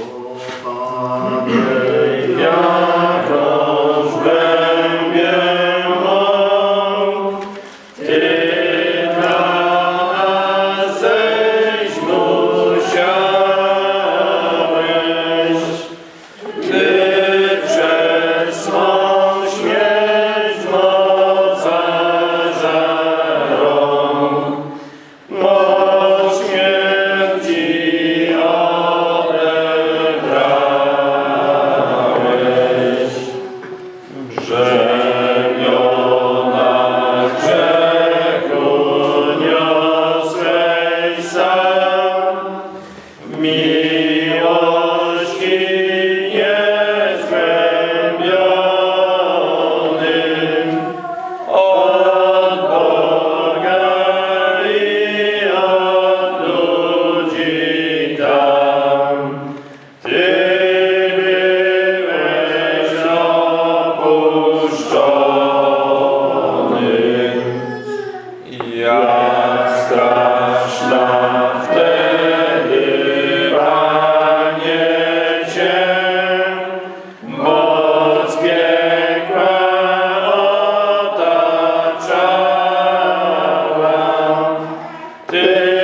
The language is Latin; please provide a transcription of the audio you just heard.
O Pater, me Amen.